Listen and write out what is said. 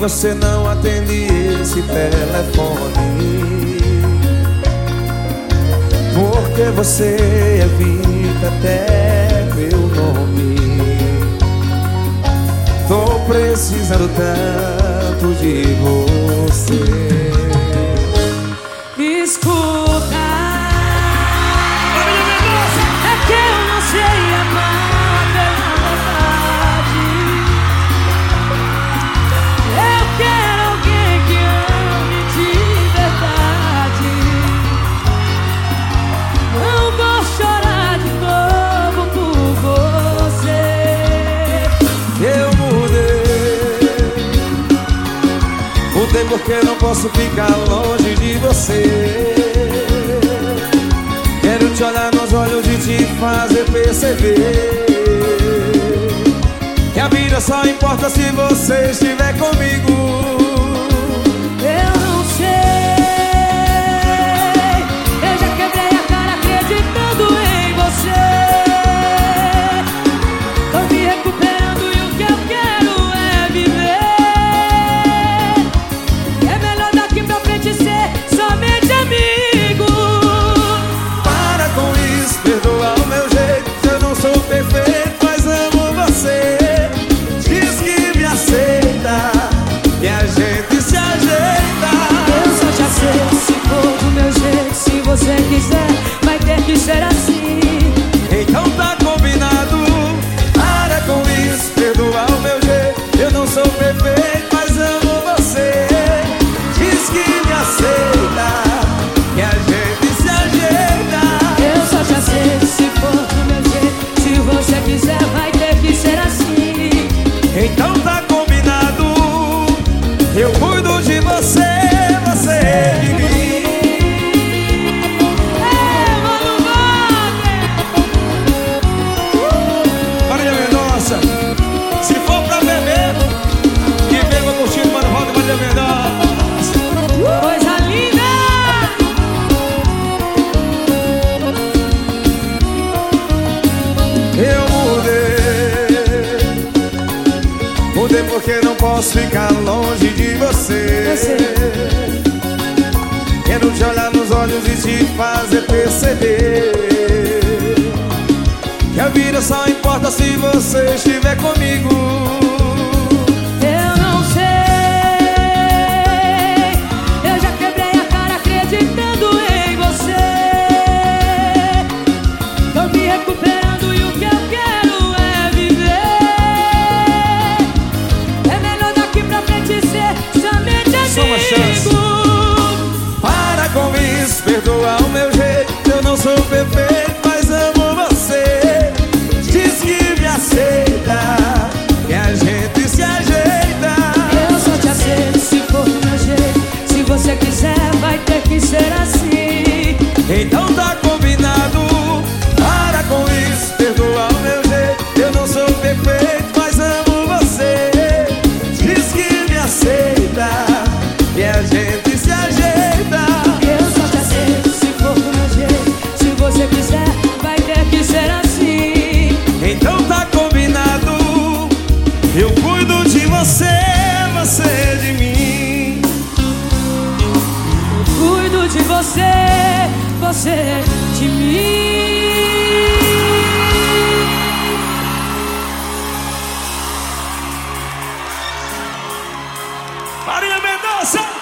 você não atende esse telefone? Porque você evita até meu nome. Tô precisando tanto de você. Porque não posso ficar longe de você. Quero te olhar nos olhos e te fazer perceber Que a vida só importa se você estiver comigo porque não posso ficar longe de você. Quero te olhar nos olhos e te fazer perceber Que a vida só importa se você estiver comigo você de mim. Maria Mendonça!